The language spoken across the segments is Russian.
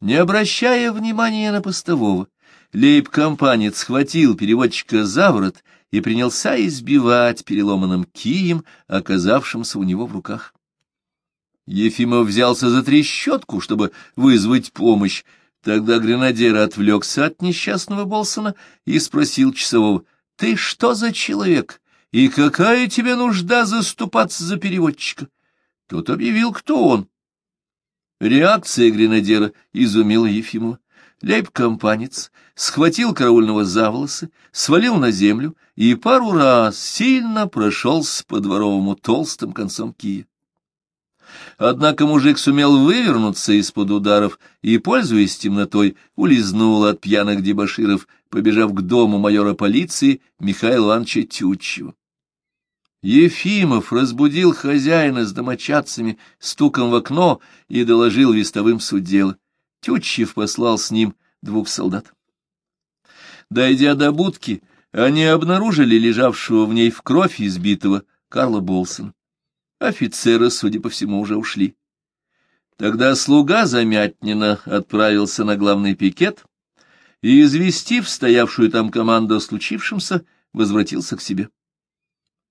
Не обращая внимания на постового, лейб-компанец схватил переводчика за ворот и принялся избивать переломанным кием, оказавшимся у него в руках. Ефимов взялся за трещотку, чтобы вызвать помощь. Тогда гренадер отвлекся от несчастного Болсона и спросил часового, «Ты что за человек? И какая тебе нужда заступаться за переводчика?» Тот объявил, кто он. Реакция гренадера изумила Ефимова. Лейб-компанец схватил караульного за волосы, свалил на землю и пару раз сильно прошелся по дворовому толстым концом кия. Однако мужик сумел вывернуться из-под ударов и, пользуясь темнотой, улизнул от пьяных дебоширов, побежав к дому майора полиции Михаила Ивановича Тютчева. Ефимов разбудил хозяина с домочадцами стуком в окно и доложил вестовым суть дела. Тютчев послал с ним двух солдат. Дойдя до будки, они обнаружили лежавшего в ней в кровь избитого Карла Болсона. Офицеры, судя по всему, уже ушли. Тогда слуга Замятнина отправился на главный пикет и, известив стоявшую там команду о случившемся, возвратился к себе.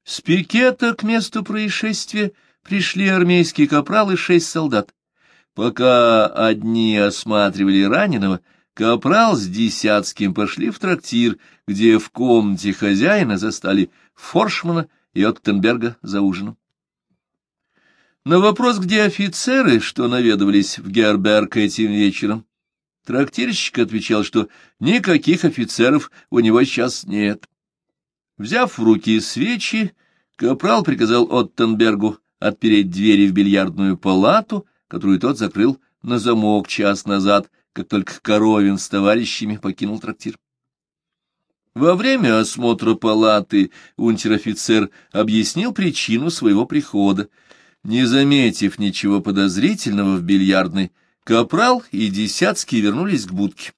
С пикета к месту происшествия пришли армейские капралы и шесть солдат. Пока одни осматривали раненого, капрал с Десятским пошли в трактир, где в комнате хозяина застали Форшмана и Оттенберга за ужином. На вопрос, где офицеры, что наведывались в Герберг этим вечером, трактирщик отвечал, что никаких офицеров у него сейчас нет. Взяв в руки свечи, капрал приказал Оттенбергу отпереть двери в бильярдную палату, которую тот закрыл на замок час назад, как только Коровин с товарищами покинул трактир. Во время осмотра палаты унтер-офицер объяснил причину своего прихода. Не заметив ничего подозрительного в бильярдной, Капрал и Десятский вернулись к будке.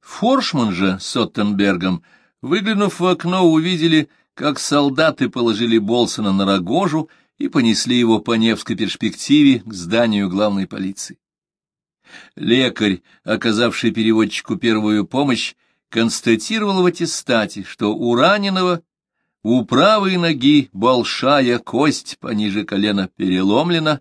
Форшман же с Оттенбергом Выглянув в окно, увидели, как солдаты положили Болсона на рогожу и понесли его по Невской перспективе к зданию главной полиции. Лекарь, оказавший переводчику первую помощь, констатировал в аттестате, что у раненого у правой ноги большая кость пониже колена переломлена,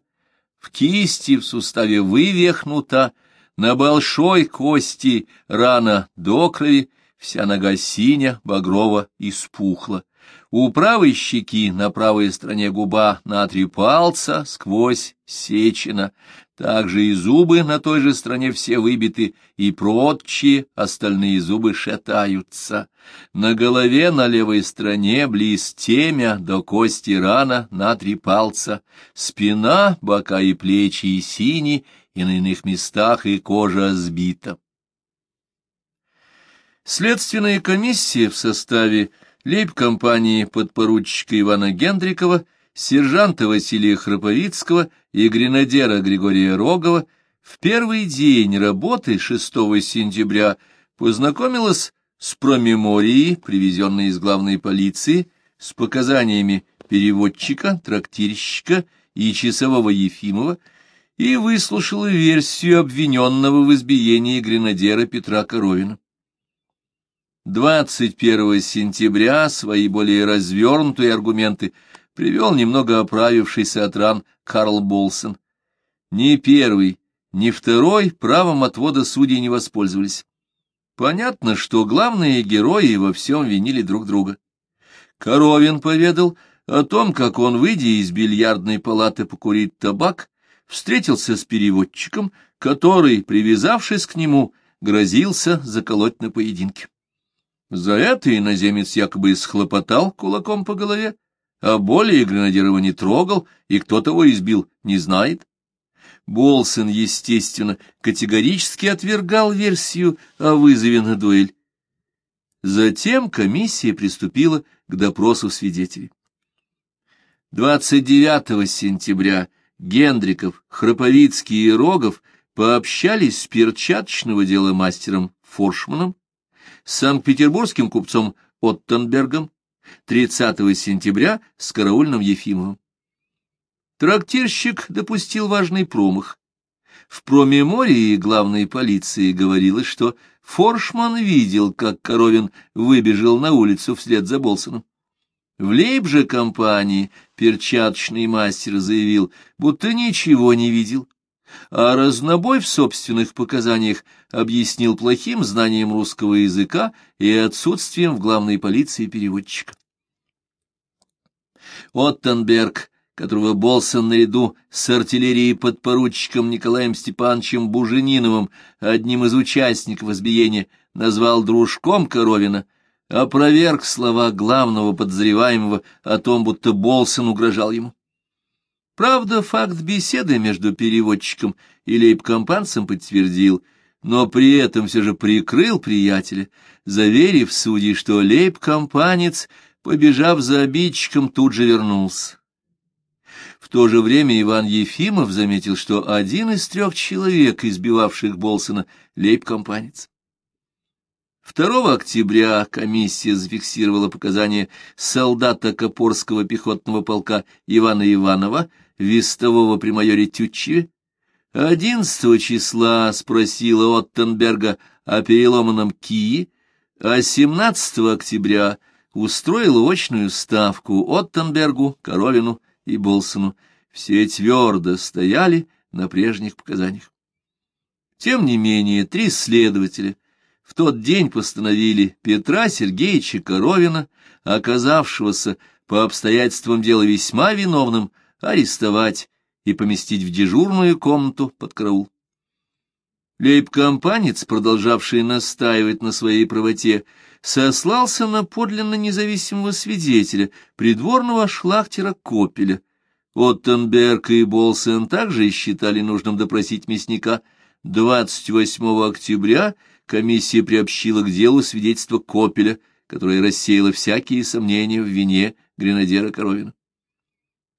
в кисти в суставе вывихнута, на большой кости рана до крови, вся нога синя, багрова спухла. У правой щеки на правой стороне губа на три пальца сквозь сечена. Также и зубы на той же стороне все выбиты, и прочие остальные зубы шатаются. На голове на левой стороне близ темя до кости рана на три пальца. Спина, бока и плечи и сини, и на иных местах и кожа сбита. Следственная комиссия в составе лейб-компании подпоручика Ивана Гендрикова, сержанта Василия Храповицкого и гренадера Григория Рогова в первый день работы 6 сентября познакомилась с промеморией, привезенной из главной полиции, с показаниями переводчика, трактирщика и часового Ефимова, и выслушала версию обвиненного в избиении гренадера Петра Коровина. 21 сентября свои более развернутые аргументы привел немного оправившийся от ран Карл Болсон. Ни первый, ни второй правом отвода судей не воспользовались. Понятно, что главные герои во всем винили друг друга. Коровин поведал о том, как он, выйдя из бильярдной палаты покурить табак, встретился с переводчиком, который, привязавшись к нему, грозился заколоть на поединке. За это иноземец якобы схлопотал кулаком по голове, а более гренадирова не трогал, и кто того избил, не знает. Болсон, естественно, категорически отвергал версию о вызове на дуэль. Затем комиссия приступила к допросу свидетелей. 29 сентября Гендриков, Храповицкий и Рогов пообщались с перчаточного дела мастером Форшманом с санкт-петербургским купцом Оттенбергом 30 сентября с караульным Ефимовым. Трактирщик допустил важный промах. В промемории главной полиции говорилось, что Форшман видел, как Коровин выбежал на улицу вслед за Болсоном. В лейб же компании перчаточный мастер заявил, будто ничего не видел, а разнобой в собственных показаниях объяснил плохим знанием русского языка и отсутствием в главной полиции переводчика. Оттенберг, которого Болсон наряду с артиллерией подпоручиком Николаем Степановичем Бужениновым, одним из участников избиения, назвал дружком Коровина, опроверг слова главного подозреваемого о том, будто Болсон угрожал ему. Правда, факт беседы между переводчиком и лейб-компанцем подтвердил, но при этом все же прикрыл приятеля, заверив судьи, что лейб-компанец, побежав за обидчиком, тут же вернулся. В то же время Иван Ефимов заметил, что один из трех человек, избивавших Болсона, лейб-компанец. 2 октября комиссия зафиксировала показания солдата Копорского пехотного полка Ивана Иванова, вестового при майоре Тютчеве, 11 числа спросила Оттенберга о переломанном кии, а 17 октября устроила очную ставку Оттенбергу, Коровину и Болсону. Все твердо стояли на прежних показаниях. Тем не менее, три следователя в тот день постановили Петра Сергеевича Коровина, оказавшегося по обстоятельствам дела весьма виновным, арестовать и поместить в дежурную комнату под караул. Лейб-компанец, продолжавший настаивать на своей правоте, сослался на подлинно независимого свидетеля, придворного шлахтера Копеля. Оттенберг и Болсен также считали нужным допросить мясника. 28 октября комиссия приобщила к делу свидетельство Копеля, которое рассеяло всякие сомнения в вине гренадера Коровина.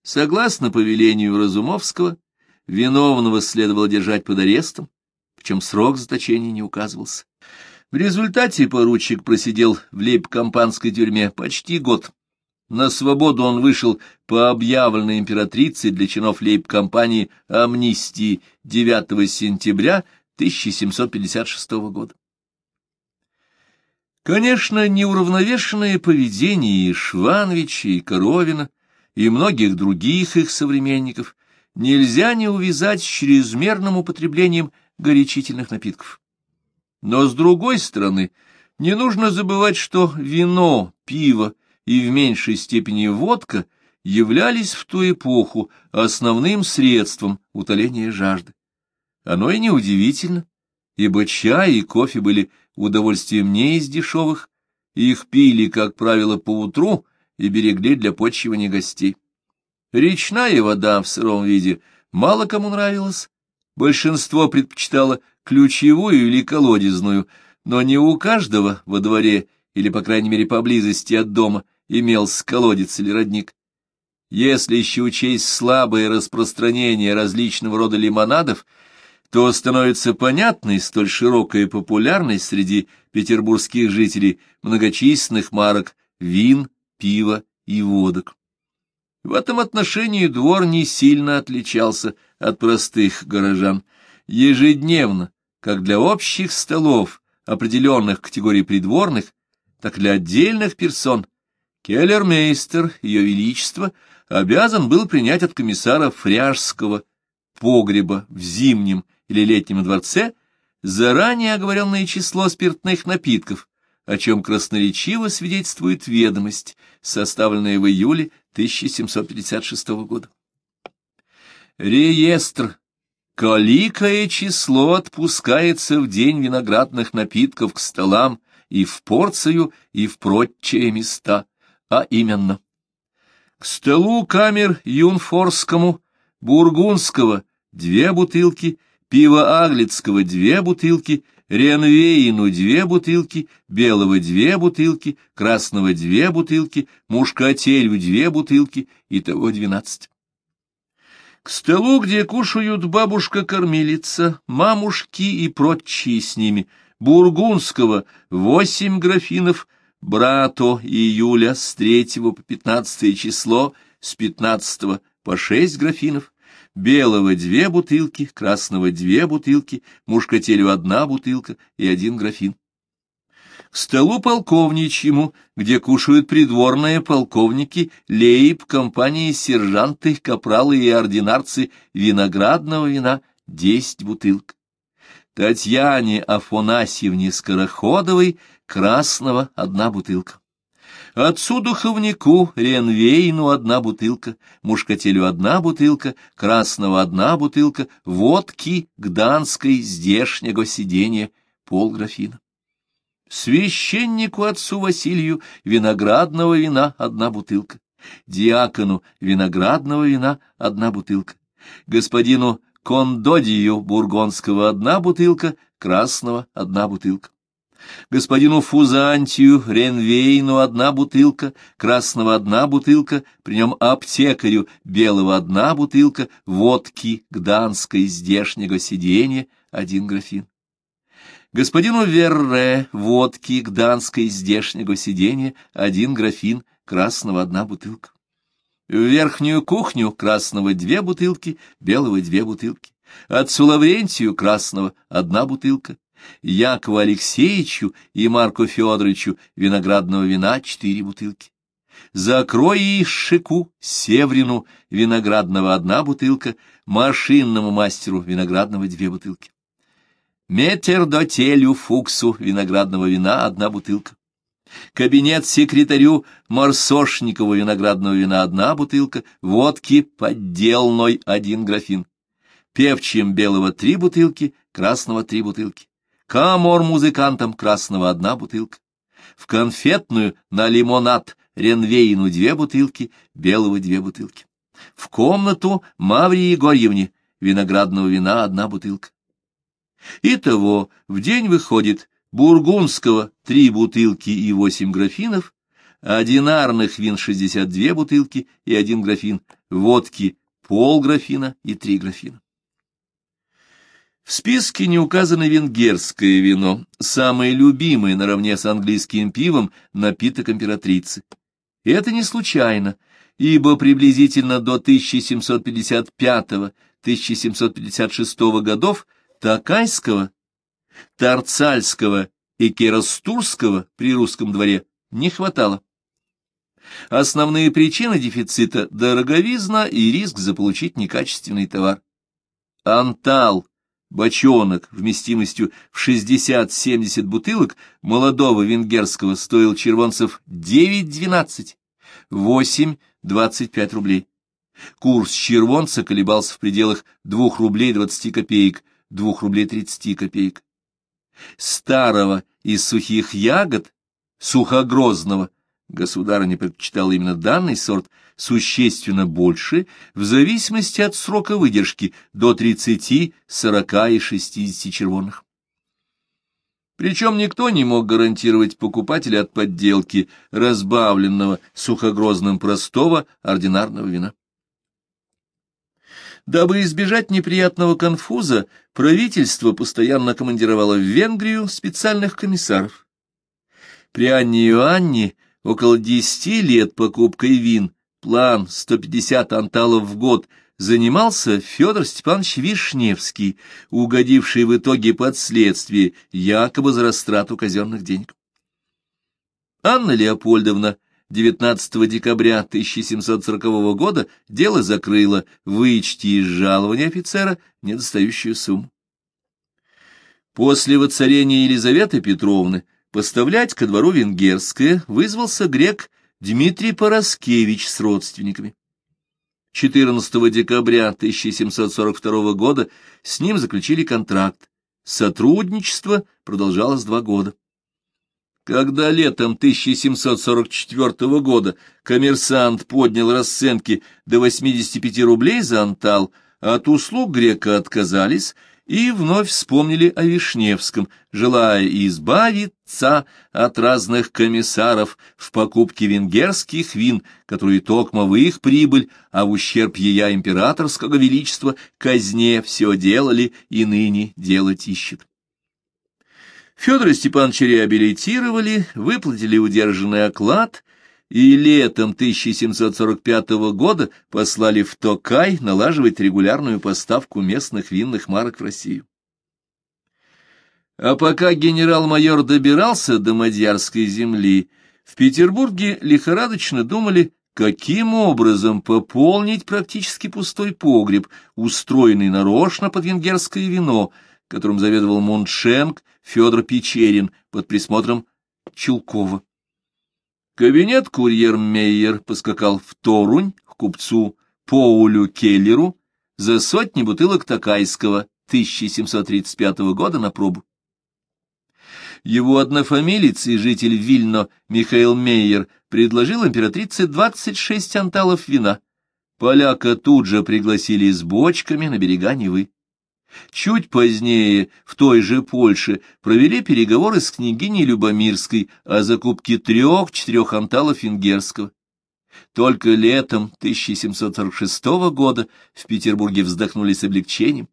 Согласно повелению Разумовского, виновного следовало держать под арестом, причем срок заточения не указывался. В результате поручик просидел в лейб-компанской тюрьме почти год. На свободу он вышел по объявленной императрицей для чинов лейб-компании амнистии 9 сентября 1756 года. Конечно, неуравновешенное поведение и Швановича, и Коровина и многих других их современников нельзя не увязать с чрезмерным употреблением горячительных напитков. Но, с другой стороны, не нужно забывать, что вино, пиво и в меньшей степени водка являлись в ту эпоху основным средством утоления жажды. Оно и неудивительно, ибо чай и кофе были удовольствием не из дешевых, их пили, как правило, по утру и берегли для почивания гостей. Речная вода в сыром виде мало кому нравилась, большинство предпочитало ключевую или колодезную, но не у каждого во дворе или, по крайней мере, поблизости от дома имелся колодец или родник. Если еще учесть слабое распространение различного рода лимонадов, то становится понятной столь широкая популярность среди петербургских жителей многочисленных марок вин, пива и водок. В этом отношении двор не сильно отличался от простых горожан. Ежедневно, как для общих столов определенных категорий придворных, так и для отдельных персон, келлермейстер, ее величество, обязан был принять от комиссара фряжского погреба в зимнем или летнем дворце заранее оговоренное число спиртных напитков, о чем красноречиво свидетельствует ведомость, составленная в июле 1756 года. Реестр. Коликое число отпускается в день виноградных напитков к столам и в порцию, и в прочие места, а именно к столу камер юнфорскому, бургундского, две бутылки, пива аглицкого, две бутылки, Ренвейну две бутылки, белого две бутылки, красного две бутылки, мушкателю две бутылки, итого двенадцать. К столу, где кушают бабушка-кормилица, мамушки и прочие с ними, бургундского восемь графинов, брато июля с третьего по пятнадцатое число, с пятнадцатого по шесть графинов, белого две бутылки, красного две бутылки, мушкателю одна бутылка и один графин. К столу полковничьему, где кушают придворные полковники, лейб, компании сержанты, капралы и ординарцы виноградного вина десять бутылок. Татьяне Афанасьевне Скороходовой красного одна бутылка. Отцу духовнику Ренвейну одна бутылка, мушкателю одна бутылка, красного одна бутылка, водки гданской здешнего сиденья полграфина. Священнику отцу Василию виноградного вина одна бутылка, диакону виноградного вина одна бутылка, господину Кондодию бургонского одна бутылка, красного одна бутылка господину Фузантию, Ренвейну одна бутылка, красного одна бутылка, при нем аптекарю белого одна бутылка, водки гданской здешнего сиденья один графин. Господину Верре водки гданской здешнего сиденья один графин, красного одна бутылка. В верхнюю кухню красного две бутылки, белого две бутылки. Отцу Лаврентию красного одна бутылка, Якову Алексеевичу и Марку Федоровичу виноградного вина четыре бутылки. Закрой и Шику, Севрину виноградного одна бутылка, машинному мастеру виноградного две бутылки. Метрдотелю Фуксу виноградного вина одна бутылка. Кабинет-секретарю Марсошникову виноградного вина одна бутылка, водки подделной один графин. Певчим белого три бутылки, красного три бутылки. Камер-музыкантам красного одна бутылка. В конфетную на лимонад рейнвейну две бутылки, белого две бутылки. В комнату Маврии Егорьевне виноградного вина одна бутылка. Итого в день выходит бургундского три бутылки и восемь графинов, одинарных вин шестьдесят две бутылки и один графин, водки полграфина и три графина. В списке не указано венгерское вино, самое любимое наравне с английским пивом напиток императрицы. И это не случайно, ибо приблизительно до 1755-1756 годов Такайского, Тарцальского и Керастурского при русском дворе не хватало. Основные причины дефицита – дороговизна и риск заполучить некачественный товар. Антал Бочонок вместимостью в 60-70 бутылок молодого венгерского стоил червонцев 9-12, 8-25 рублей. Курс червонца колебался в пределах 2 рублей 20 копеек, 2 рублей 30 копеек. Старого из сухих ягод, сухогрозного, государыня предпочитала именно данный сорт, существенно больше в зависимости от срока выдержки до 30, 40 и 60 червонных. Причем никто не мог гарантировать покупателя от подделки разбавленного сухогрозным простого ординарного вина. Дабы избежать неприятного конфуза, правительство постоянно командировало в Венгрию специальных комиссаров. При Анне Иоанне около десяти лет покупкой вин план 150 анталов в год занимался Федор Степанович Вишневский, угодивший в итоге под следствие якобы за растрату казенных денег. Анна Леопольдовна 19 декабря 1740 года дело закрыла, вычти из жалования офицера недостающую сумму. После воцарения Елизаветы Петровны поставлять ко двору венгерское вызвался грек Дмитрий Пороскевич с родственниками. 14 декабря 1742 года с ним заключили контракт. Сотрудничество продолжалось два года. Когда летом 1744 года коммерсант поднял расценки до 85 рублей за антал, от услуг грека отказались, и вновь вспомнили о Вишневском, желая избавиться от разных комиссаров в покупке венгерских вин, которые токмо в их прибыль, а в ущерб ея императорского величества казне все делали и ныне делать ищет. Федора Степановича реабилитировали, выплатили удержанный оклад, и летом 1745 года послали в Токай налаживать регулярную поставку местных винных марок в Россию. А пока генерал-майор добирался до Мадьярской земли, в Петербурге лихорадочно думали, каким образом пополнить практически пустой погреб, устроенный нарочно под венгерское вино, которым заведовал Муншенк Федор Печерин под присмотром Чулкова. Кабинет курьер Мейер поскакал в Торунь к купцу Поулю Келлеру за сотни бутылок Такайского 1735 года на пробу. Его однофамилец и житель Вильно Михаил Мейер предложил императрице 26 анталов вина. Поляка тут же пригласили с бочками на берега Невы. Чуть позднее, в той же Польше, провели переговоры с княгиней Любомирской о закупке трех-четырех анталов венгерского. Только летом 1746 года в Петербурге вздохнули с облегчением.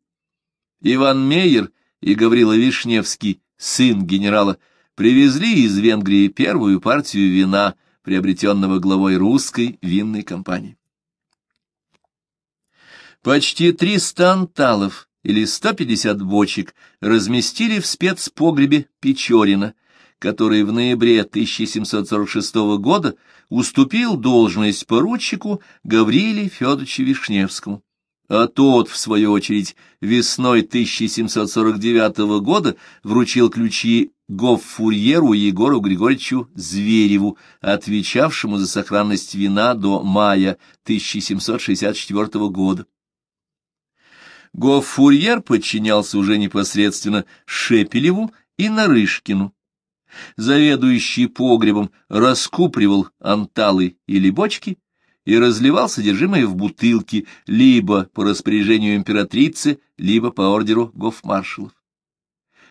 Иван Мейер и Гаврила Вишневский, сын генерала, привезли из Венгрии первую партию вина, приобретенного главой русской винной компании. Почти триста анталов или 150 бочек разместили в спецпогребе Печорина, который в ноябре 1746 года уступил должность поручику Гавриле Федоровичу Вишневскому. А тот, в свою очередь, весной 1749 года вручил ключи гоффурьеру Егору Григорьевичу Звереву, отвечавшему за сохранность вина до мая 1764 года. Гофурьер подчинялся уже непосредственно Шепелеву и Нарышкину. Заведующий погребом раскупривал анталы или бочки и разливал содержимое в бутылки либо по распоряжению императрицы, либо по ордеру гофмаршалов.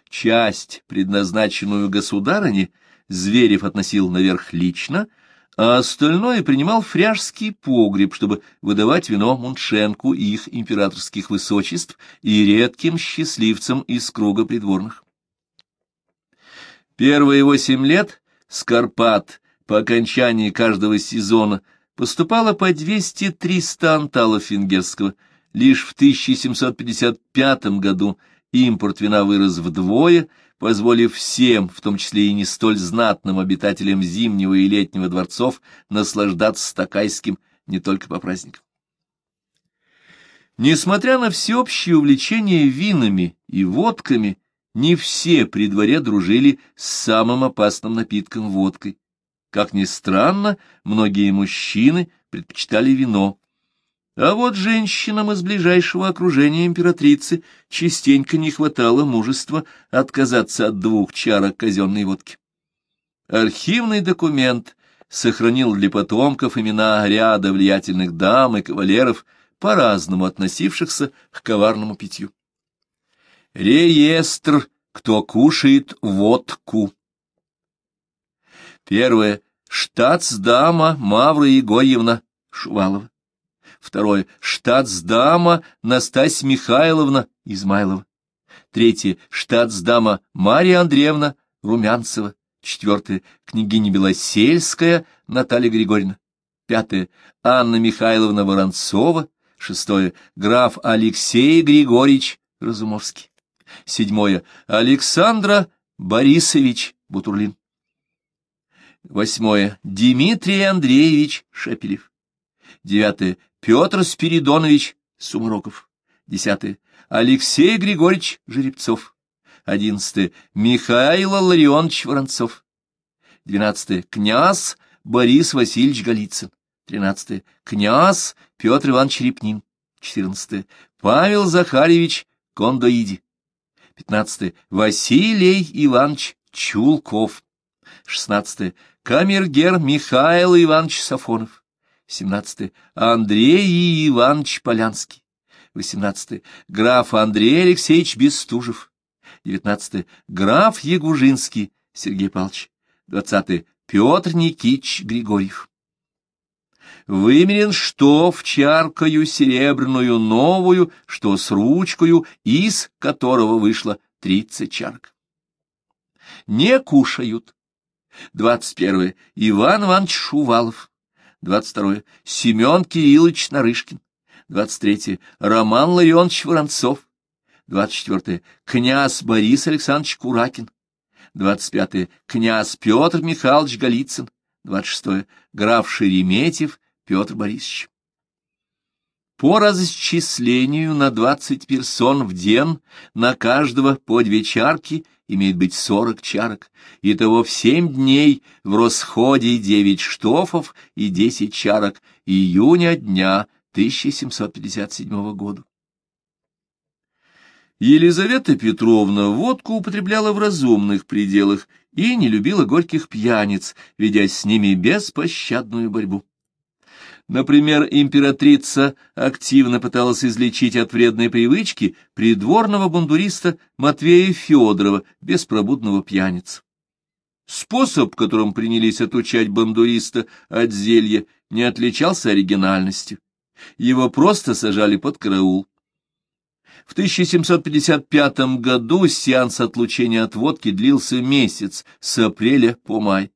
Часть, предназначенную государыне, Зверев относил наверх лично, а остальное принимал фряжский погреб, чтобы выдавать вино Муншенку и их императорских высочеств и редким счастливцам из круга придворных. Первые восемь лет Скарпат по окончании каждого сезона поступало по 200-300 анталов венгерского. Лишь в 1755 году импорт вина вырос вдвое – позволив всем, в том числе и не столь знатным обитателям зимнего и летнего дворцов, наслаждаться стакайским не только по праздникам. Несмотря на всеобщее увлечение винами и водками, не все при дворе дружили с самым опасным напитком водкой. Как ни странно, многие мужчины предпочитали вино, а вот женщинам из ближайшего окружения императрицы частенько не хватало мужества отказаться от двух чарок казенной водки. Архивный документ сохранил для потомков имена ряда влиятельных дам и кавалеров, по-разному относившихся к коварному питью. Реестр «Кто кушает водку». Первое. Штатсдама Мавра Егорьевна Шувалова. Второе. Штатсдама Настасья Михайловна Измайлова. Третье. Штатсдама Мария Андреевна Румянцева. Четвертое. Княгиня Белосельская Наталья Григорьевна. Пятое. Анна Михайловна Воронцова. Шестое. Граф Алексей Григорьевич Разумовский. Седьмое. Александра Борисович Бутурлин. Восьмое. Дмитрий Андреевич Шепелев. Девятое. Петр Спиридонович Сумароков. Десятое. Алексей Григорьевич Жеребцов. Одиннадцатое. Михаил Ларионович Воронцов. Двенадцатое. Князь Борис Васильевич Голицын. Тринадцатое. Князь Петр Иванович Репнин. Четырнадцатое. Павел Захарьевич Кондоиди. Пятнадцатое. Василий Иванович Чулков. Шестнадцатое. Камергер Михаил Иванович Сафонов. 17. Андрей Иванович Полянский. 18. Граф Андрей Алексеевич Бестужев. 19. Граф Ягужинский Сергей Павлович. 20. Петр Никитич Григорьев. Вымерен что в чаркою серебряную новую, что с ручкою, из которого вышло тридцать чарок. Не кушают, 21. Иван Иванович Шувалов. 22. Семен Кириллович Нарышкин. 23. Роман Ларионович Воронцов. 24. Князь Борис Александрович Куракин. 25. Князь Петр Михайлович Голицын. 26. Граф Шереметьев Петр Борисович. По расчислению на 20 персон в день на каждого по две чарки имеет быть 40 чарок, и того в 7 дней в расходе 9 штофов и 10 чарок июня дня 1757 года. Елизавета Петровна водку употребляла в разумных пределах и не любила горьких пьяниц, ведя с ними беспощадную борьбу. Например, императрица активно пыталась излечить от вредной привычки придворного бандуриста Матвея Федорова, беспробудного пьяниц. Способ, которым принялись отучать бандуриста от зелья, не отличался оригинальностью. Его просто сажали под караул. В 1755 году сеанс отлучения от водки длился месяц, с апреля по май.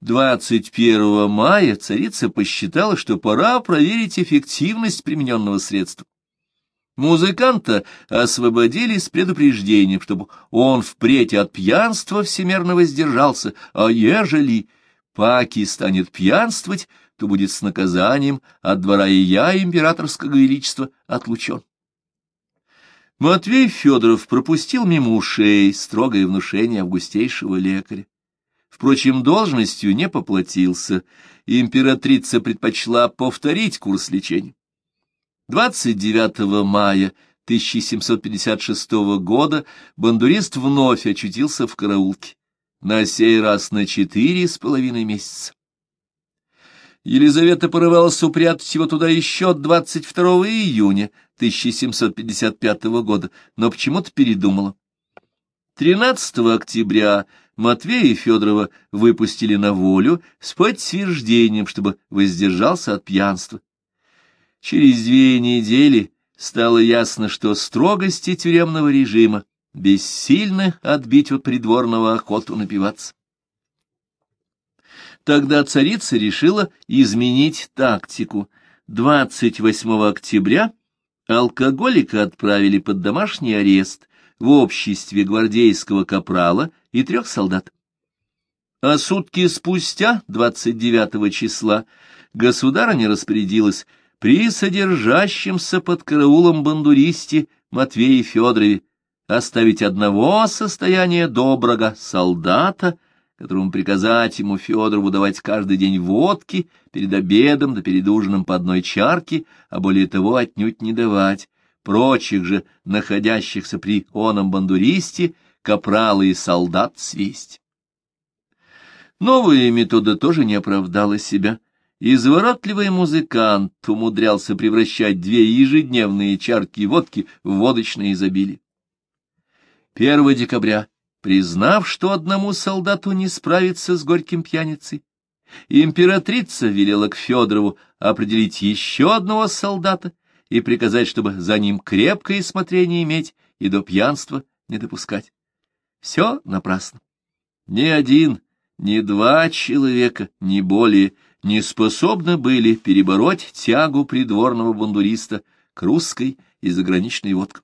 21 мая царица посчитала, что пора проверить эффективность примененного средства. Музыканта освободили с предупреждением, чтобы он впредь от пьянства всемерно воздержался, а ежели Паки станет пьянствовать, то будет с наказанием от двора и я, императорского величества, отлучен. Матвей Федоров пропустил мимо ушей строгое внушение августейшего лекаря. Впрочем, должностью не поплатился, и императрица предпочла повторить курс лечения. 29 мая 1756 года бандурист вновь очутился в караулке, на сей раз на четыре с половиной месяца. Елизавета порывалась упрятать его туда еще 22 июня 1755 года, но почему-то передумала. 13 октября Матвея Федорова выпустили на волю с подтверждением, чтобы воздержался от пьянства. Через две недели стало ясно, что строгости тюремного режима бессильны отбить от придворного охоту напиваться. Тогда царица решила изменить тактику. 28 октября алкоголика отправили под домашний арест в обществе гвардейского капрала и трех солдат. А сутки спустя, 29 числа, государыня распорядилась при содержащемся под караулом бандуристе Матвее Федорове оставить одного состояния доброго солдата которому приказать ему Федорову давать каждый день водки перед обедом да перед ужином по одной чарке, а более того отнюдь не давать. Прочих же, находящихся при оном бандуристе, капралы и солдат свесть. Новая метода тоже не оправдала себя. Изворотливый музыкант умудрялся превращать две ежедневные чарки водки в водочное изобилие. 1 декабря Признав, что одному солдату не справиться с горьким пьяницей, императрица велела к Федорову определить еще одного солдата и приказать, чтобы за ним крепкое смотрение иметь и до пьянства не допускать. Все напрасно. Ни один, ни два человека, ни более, не способны были перебороть тягу придворного бандуриста к русской и заграничной водке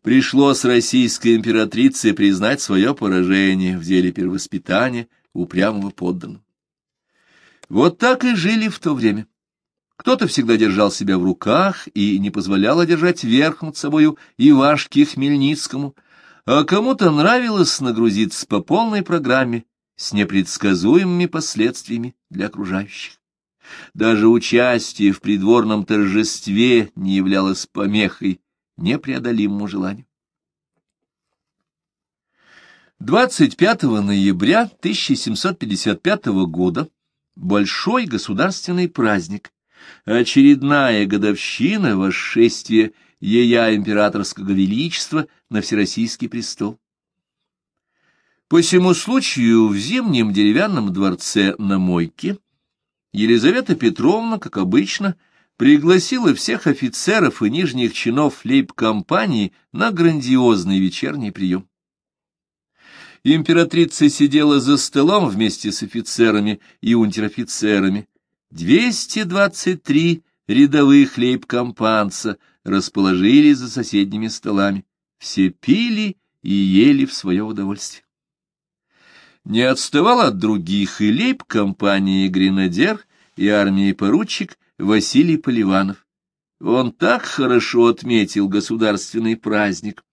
пришлось российской императрице признать свое поражение в деле перевоспитания упрямого подданного. Вот так и жили в то время. Кто-то всегда держал себя в руках и не позволял одержать верх над собою Ивашке Хмельницкому, а кому-то нравилось нагрузиться по полной программе с непредсказуемыми последствиями для окружающих. Даже участие в придворном торжестве не являлось помехой непреодолимому желанию. 25 ноября 1755 года большой государственный праздник, очередная годовщина восшествия ея императорского величества на Всероссийский престол. По всему случаю в зимнем деревянном дворце на Мойке Елизавета Петровна, как обычно, пригласила всех офицеров и нижних чинов лейб-компании на грандиозный вечерний прием. Императрица сидела за столом вместе с офицерами и унтер-офицерами. 223 рядовых лейб-компанца расположились за соседними столами. Все пили и ели в свое удовольствие. Не отставал от других и лейб-компании гренадер, и армии поручик Василий Поливанов. Он так хорошо отметил государственный праздник,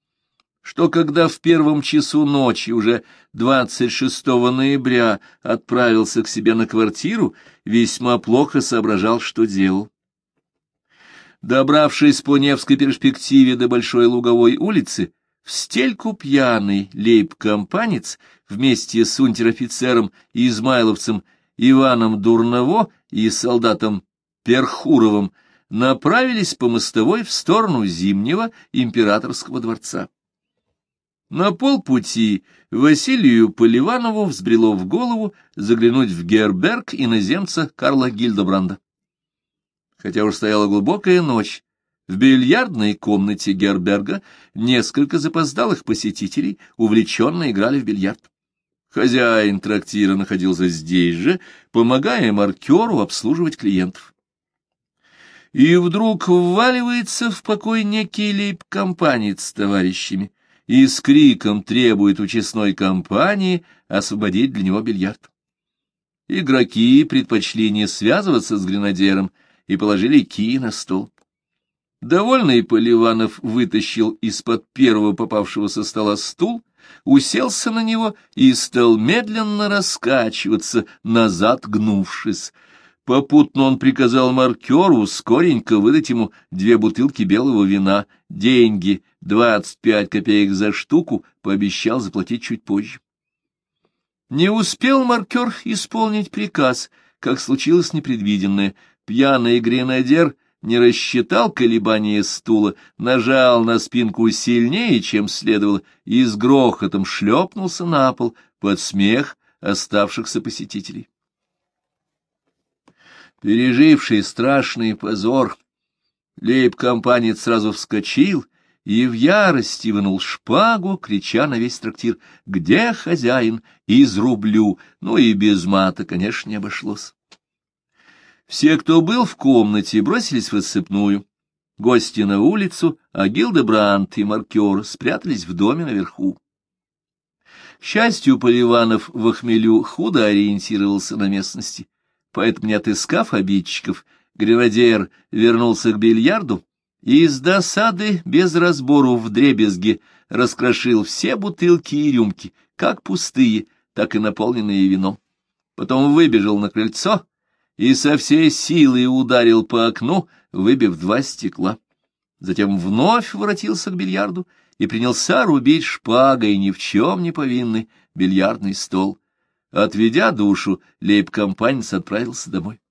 что когда в первом часу ночи, уже 26 ноября, отправился к себе на квартиру, весьма плохо соображал, что делал. Добравшись по Невской перспективе до Большой Луговой улицы, в стельку пьяный лейб-компанец вместе с унтер-офицером и измайловцем Иваном Дурново и солдатом Перхуровым направились по мостовой в сторону Зимнего императорского дворца. На полпути Василию Поливанову взбрело в голову заглянуть в Герберг иноземца Карла Гильдебранда. Хотя уж стояла глубокая ночь, в бильярдной комнате Герберга несколько запоздалых посетителей увлеченно играли в бильярд. Хозяин трактира находился здесь же, помогая маркеру обслуживать клиентов. И вдруг вваливается в покой некий лейб-компанец с товарищами и с криком требует у честной компании освободить для него бильярд. Игроки предпочли не связываться с гренадером и положили кии на стол. Довольный Поливанов вытащил из-под первого попавшего со стола стул, уселся на него и стал медленно раскачиваться, назад гнувшись. Попутно он приказал маркеру скоренько выдать ему две бутылки белого вина, деньги, двадцать пять копеек за штуку, пообещал заплатить чуть позже. Не успел маркер исполнить приказ, как случилось непредвиденное. Пьяный гренадер — не рассчитал колебания стула, нажал на спинку сильнее, чем следовало, и с грохотом шлепнулся на пол под смех оставшихся посетителей. Переживший страшный позор, лейб-компанец сразу вскочил и в ярости вынул шпагу, крича на весь трактир «Где хозяин? Изрублю!» Ну и без мата, конечно, не обошлось. Все, кто был в комнате, бросились в рассыпную. Гости на улицу, а Гилдебрандт и маркер спрятались в доме наверху. К счастью, Поливанов в охмелю худо ориентировался на местности, поэтому, не отыскав обидчиков, гренадер вернулся к бильярду и из досады без разбору в дребезге раскрошил все бутылки и рюмки, как пустые, так и наполненные вином. Потом выбежал на крыльцо, и со всей силы ударил по окну, выбив два стекла. Затем вновь воротился к бильярду и принялся рубить шпагой ни в чем не повинный бильярдный стол. Отведя душу, лейб-компанец отправился домой.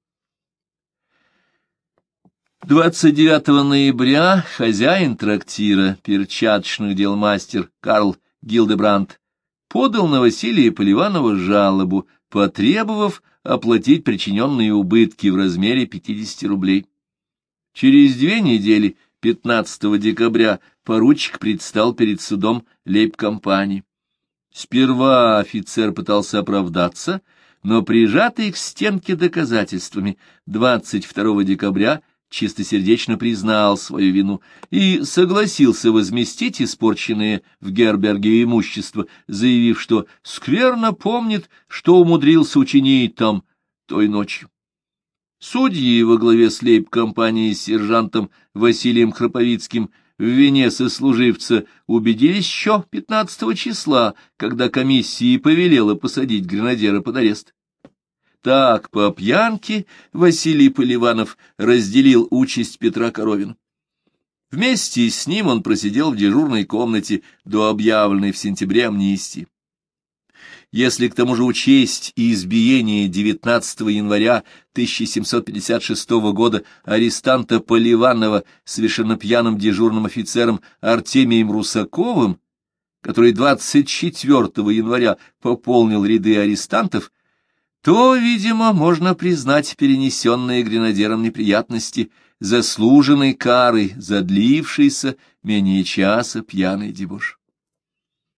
29 ноября хозяин трактира, перчаточных дел мастер Карл Гилдебранд, подал на Василия Поливанова жалобу, потребовав оплатить причиненные убытки в размере 50 рублей. Через две недели, 15 декабря, поручик предстал перед судом лейб-компании. Сперва офицер пытался оправдаться, но прижатый к стенке доказательствами 22 декабря чистосердечно признал свою вину и согласился возместить испорченное в Герберге имущество, заявив, что скверно помнит, что умудрился учинить там той ночью. Судьи во главе с лейб-компанией с сержантом Василием Храповицким в вине сослуживца убедились еще 15 числа, когда комиссия повелела посадить гренадера под арест. Так, по пьянке Василий Поливанов разделил участь Петра Коровина. Вместе с ним он просидел в дежурной комнате до объявленной в сентябре амнистии. Если к тому же учесть и избиение 19 января 1756 года арестанта Поливанова совершенно пьяным дежурным офицером Артемием Русаковым, который 24 января пополнил ряды арестантов, то, видимо, можно признать перенесенные гренадером неприятности заслуженной карой, задлившейся менее часа пьяный дебош.